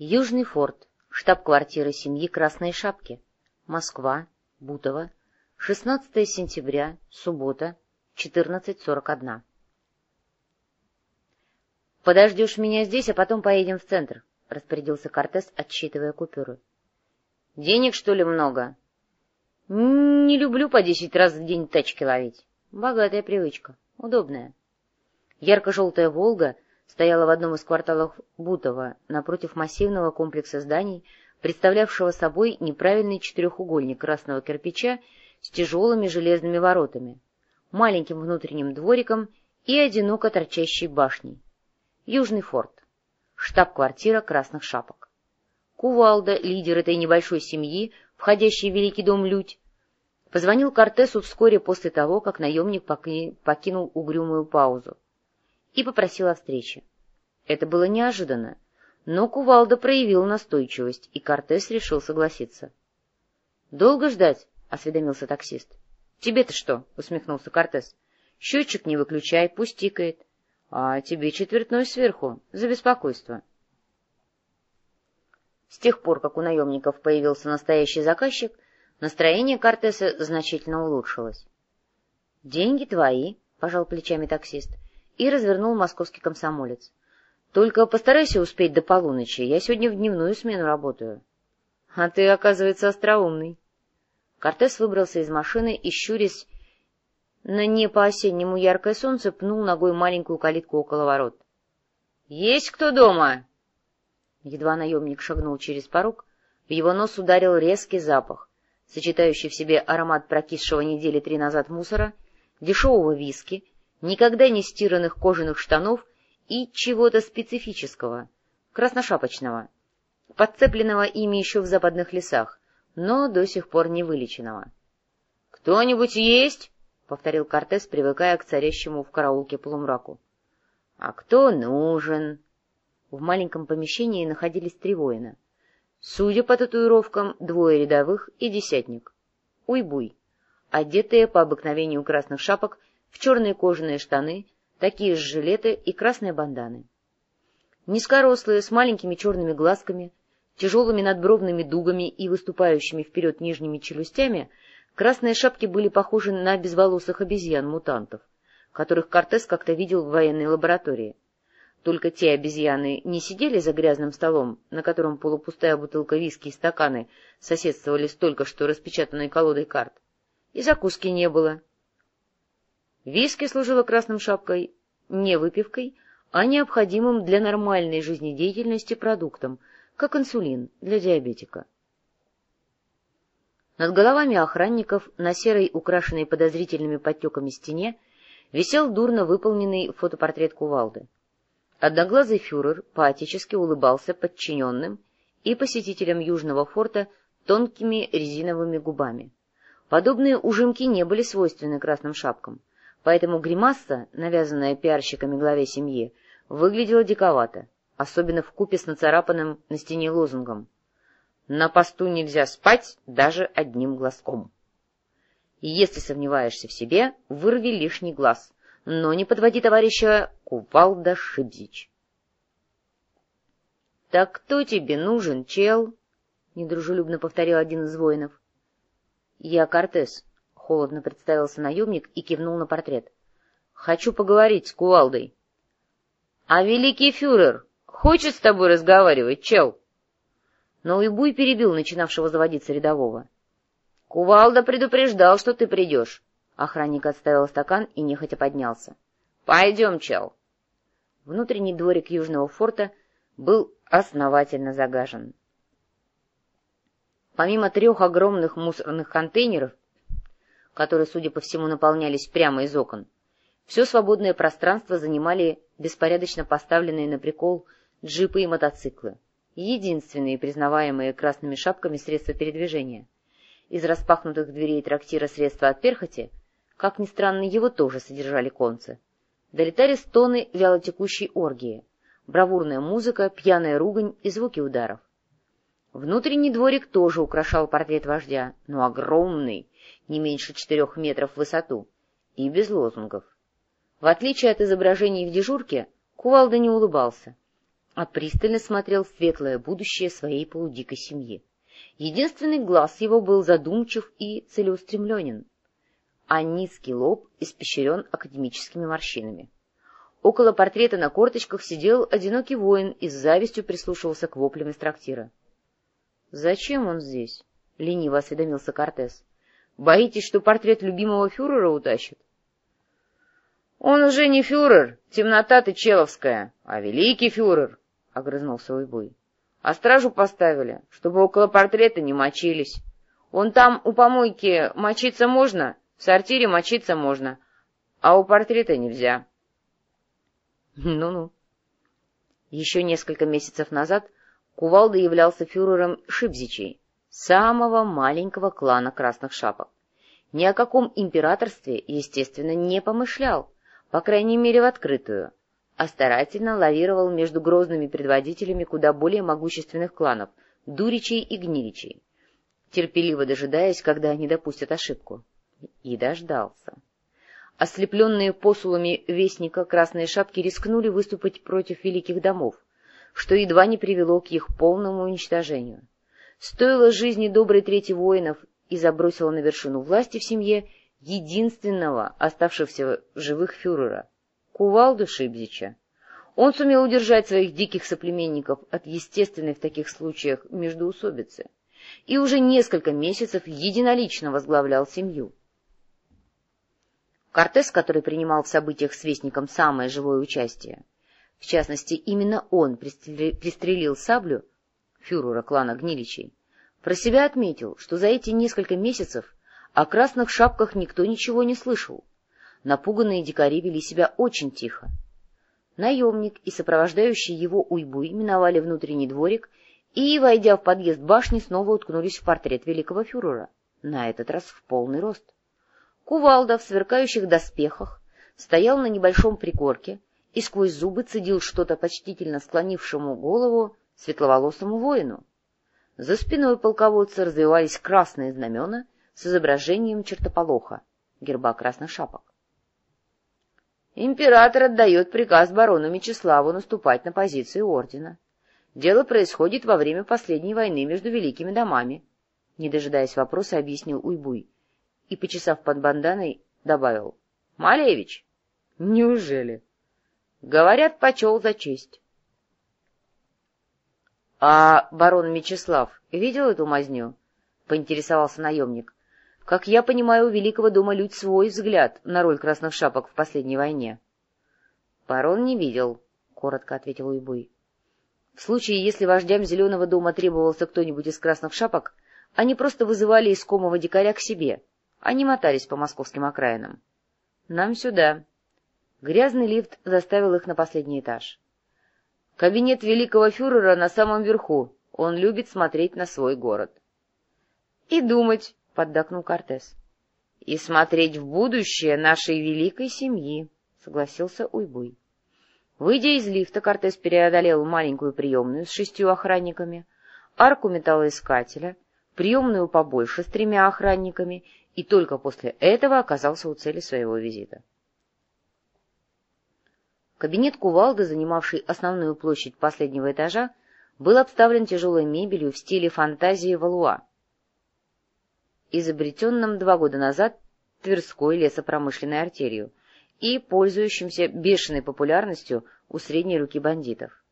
Южный форт, штаб-квартира семьи Красной Шапки, Москва, Бутово, 16 сентября, суббота, 14.41. «Подождешь меня здесь, а потом поедем в центр», — распорядился Кортес, отсчитывая купюры. «Денег, что ли, много?» «Не люблю по десять раз в день тачки ловить. Богатая привычка, удобная». Ярко-желтая «Волга» стояла в одном из кварталов Бутова, напротив массивного комплекса зданий, представлявшего собой неправильный четырехугольник красного кирпича с тяжелыми железными воротами, маленьким внутренним двориком и одиноко торчащей башней. Южный форт. Штаб-квартира красных шапок. Кувалда, лидер этой небольшой семьи, входящий в Великий дом Людь, позвонил Кортесу вскоре после того, как наемник покинул угрюмую паузу и попросил о встрече. Это было неожиданно, но Кувалда проявил настойчивость, и Кортес решил согласиться. — Долго ждать? — осведомился таксист. — Тебе-то что? — усмехнулся Кортес. — Счетчик не выключай, пусть тикает. А тебе четвертной сверху, за беспокойство. С тех пор, как у наемников появился настоящий заказчик, настроение Кортеса значительно улучшилось. — Деньги твои, — пожал плечами таксист и развернул московский комсомолец. — Только постарайся успеть до полуночи, я сегодня в дневную смену работаю. — А ты, оказывается, остроумный. Кортес выбрался из машины и, щурясь на не по-осеннему яркое солнце, пнул ногой маленькую калитку около ворот. — Есть кто дома? Едва наемник шагнул через порог, в его нос ударил резкий запах, сочетающий в себе аромат прокисшего недели три назад мусора, дешевого виски никогда не стиранных кожаных штанов и чего-то специфического, красношапочного, подцепленного ими еще в западных лесах, но до сих пор не вылеченного. — Кто-нибудь есть? — повторил Кортес, привыкая к царящему в караулке полумраку. — А кто нужен? В маленьком помещении находились три воина. Судя по татуировкам, двое рядовых и десятник. Уйбуй, одетые по обыкновению красных шапок в черные кожаные штаны, такие же жилеты и красные банданы. Низкорослые, с маленькими черными глазками, тяжелыми надбровными дугами и выступающими вперед нижними челюстями, красные шапки были похожи на безволосых обезьян-мутантов, которых Кортес как-то видел в военной лаборатории. Только те обезьяны не сидели за грязным столом, на котором полупустая бутылка виски и стаканы соседствовали с только что распечатанной колодой карт. И закуски не было, Виски служила красным шапкой не выпивкой, а необходимым для нормальной жизнедеятельности продуктом, как инсулин для диабетика. Над головами охранников на серой, украшенной подозрительными подтеками стене, висел дурно выполненный фотопортрет кувалды. Одноглазый фюрер поотечески улыбался подчиненным и посетителям Южного форта тонкими резиновыми губами. Подобные ужимки не были свойственны красным шапкам поэтому гримаса, навязанная пиарщиками главе семьи, выглядела диковато, особенно в купе с нацарапанным на стене лозунгом «На посту нельзя спать даже одним глазком». И если сомневаешься в себе, вырви лишний глаз, но не подводи товарища Кувалда Шибзич. — Так кто тебе нужен, чел? — недружелюбно повторил один из воинов. — Я Кортес, холодно представился наемник и кивнул на портрет. — Хочу поговорить с кувалдой. — А великий фюрер хочет с тобой разговаривать, чел? Но Уйбуй перебил начинавшего заводиться рядового. — Кувалда предупреждал, что ты придешь. Охранник отставил стакан и нехотя поднялся. — Пойдем, чел. Внутренний дворик Южного форта был основательно загажен. Помимо трех огромных мусорных контейнеров которые, судя по всему, наполнялись прямо из окон. Все свободное пространство занимали беспорядочно поставленные на прикол джипы и мотоциклы, единственные признаваемые красными шапками средства передвижения. Из распахнутых дверей трактира средства от перхоти, как ни странно, его тоже содержали концы. Долетали стоны вялотекущей оргии, бравурная музыка, пьяная ругань и звуки ударов. Внутренний дворик тоже украшал портрет вождя, но огромный, не меньше четырех метров в высоту, и без лозунгов. В отличие от изображений в дежурке, Кувалда не улыбался, а пристально смотрел в светлое будущее своей полудикой семьи. Единственный глаз его был задумчив и целеустремленен, а низкий лоб испещрен академическими морщинами. Около портрета на корточках сидел одинокий воин и с завистью прислушивался к воплям из трактира. — Зачем он здесь? — лениво осведомился Кортес. — Боитесь, что портрет любимого фюрера утащит? — Он уже не фюрер, темнота ты человская, а великий фюрер, — огрызнулся Уйбуй. — А стражу поставили, чтобы около портрета не мочились. Он там у помойки мочиться можно, в сортире мочиться можно, а у портрета нельзя. Ну-ну. Еще несколько месяцев назад Кувалда являлся фюрером Шибзичей, самого маленького клана Красных Шапок. Ни о каком императорстве, естественно, не помышлял, по крайней мере в открытую, а старательно лавировал между грозными предводителями куда более могущественных кланов — Дуричей и Гниличей, терпеливо дожидаясь, когда они допустят ошибку. И дождался. Ослепленные посулами вестника красные шапки рискнули выступить против великих домов, что едва не привело к их полному уничтожению. Стоило жизни доброй трети воинов и забросило на вершину власти в семье единственного оставшегося живых фюрера, кувалду Шибзича. Он сумел удержать своих диких соплеменников от естественной в таких случаях междоусобицы и уже несколько месяцев единолично возглавлял семью. Кортес, который принимал в событиях с Вестником самое живое участие, в частности, именно он пристрелил саблю фюрера клана Гниличей, про себя отметил, что за эти несколько месяцев о красных шапках никто ничего не слышал. Напуганные дикари вели себя очень тихо. Наемник и сопровождающий его уйбуй миновали внутренний дворик и, войдя в подъезд башни, снова уткнулись в портрет великого фюрера, на этот раз в полный рост. Кувалда в сверкающих доспехах стоял на небольшом пригорке и сквозь зубы цедил что-то почтительно склонившему голову светловолосому воину. За спиной полководца развивались красные знамена с изображением чертополоха, герба красных шапок. Император отдает приказ барону Мечиславу наступать на позиции ордена. Дело происходит во время последней войны между великими домами. Не дожидаясь вопроса, объяснил Уйбуй и, почесав под банданой, добавил. — Малевич! — Неужели? — Говорят, почел за честь. — А барон Мечислав видел эту мазню? — поинтересовался наемник. Как я понимаю, у Великого дома людь свой взгляд на роль красных шапок в последней войне. — Барон не видел, — коротко ответил Уйбуй. В случае, если вождям Зеленого дома требовался кто-нибудь из красных шапок, они просто вызывали искомого дикаря к себе. Они мотались по московским окраинам. — Нам сюда. Грязный лифт заставил их на последний этаж. Кабинет великого фюрера на самом верху. Он любит смотреть на свой город. — И думать, поддакнул Кортес. — И смотреть в будущее нашей великой семьи, — согласился Уйбуй. Выйдя из лифта, Кортес преодолел маленькую приемную с шестью охранниками, арку металлоискателя, приемную побольше с тремя охранниками и только после этого оказался у цели своего визита. Кабинет кувалды, занимавший основную площадь последнего этажа, был обставлен тяжелой мебелью в стиле фантазии Валуа, изобретенном два года назад Тверской лесопромышленной артерию и пользующимся бешеной популярностью у средней руки бандитов.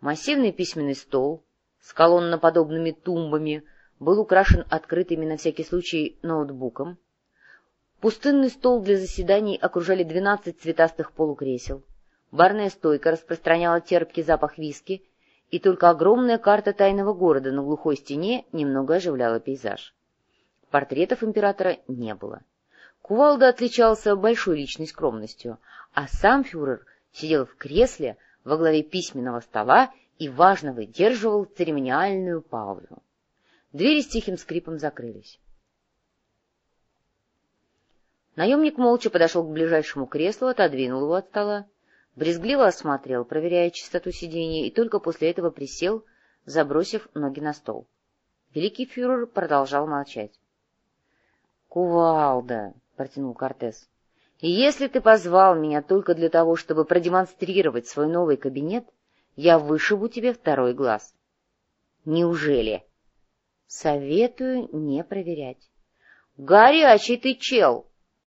Массивный письменный стол с колонноподобными тумбами был украшен открытыми на всякий случай ноутбуком. Пустынный стол для заседаний окружали двенадцать цветастых полукресел. Барная стойка распространяла терпкий запах виски, и только огромная карта тайного города на глухой стене немного оживляла пейзаж. Портретов императора не было. Кувалда отличался большой личной скромностью, а сам фюрер сидел в кресле во главе письменного стола и важно выдерживал церемониальную паузу. Двери с тихим скрипом закрылись. Наемник молча подошел к ближайшему креслу, отодвинул его от стола, брезгливо осмотрел, проверяя чистоту сидения, и только после этого присел, забросив ноги на стол. Великий фюрер продолжал молчать. «Кувалда!» — протянул Кортес. «И если ты позвал меня только для того, чтобы продемонстрировать свой новый кабинет, я вышибу тебе второй глаз. Неужели? Советую не проверять. Горячий ты чел!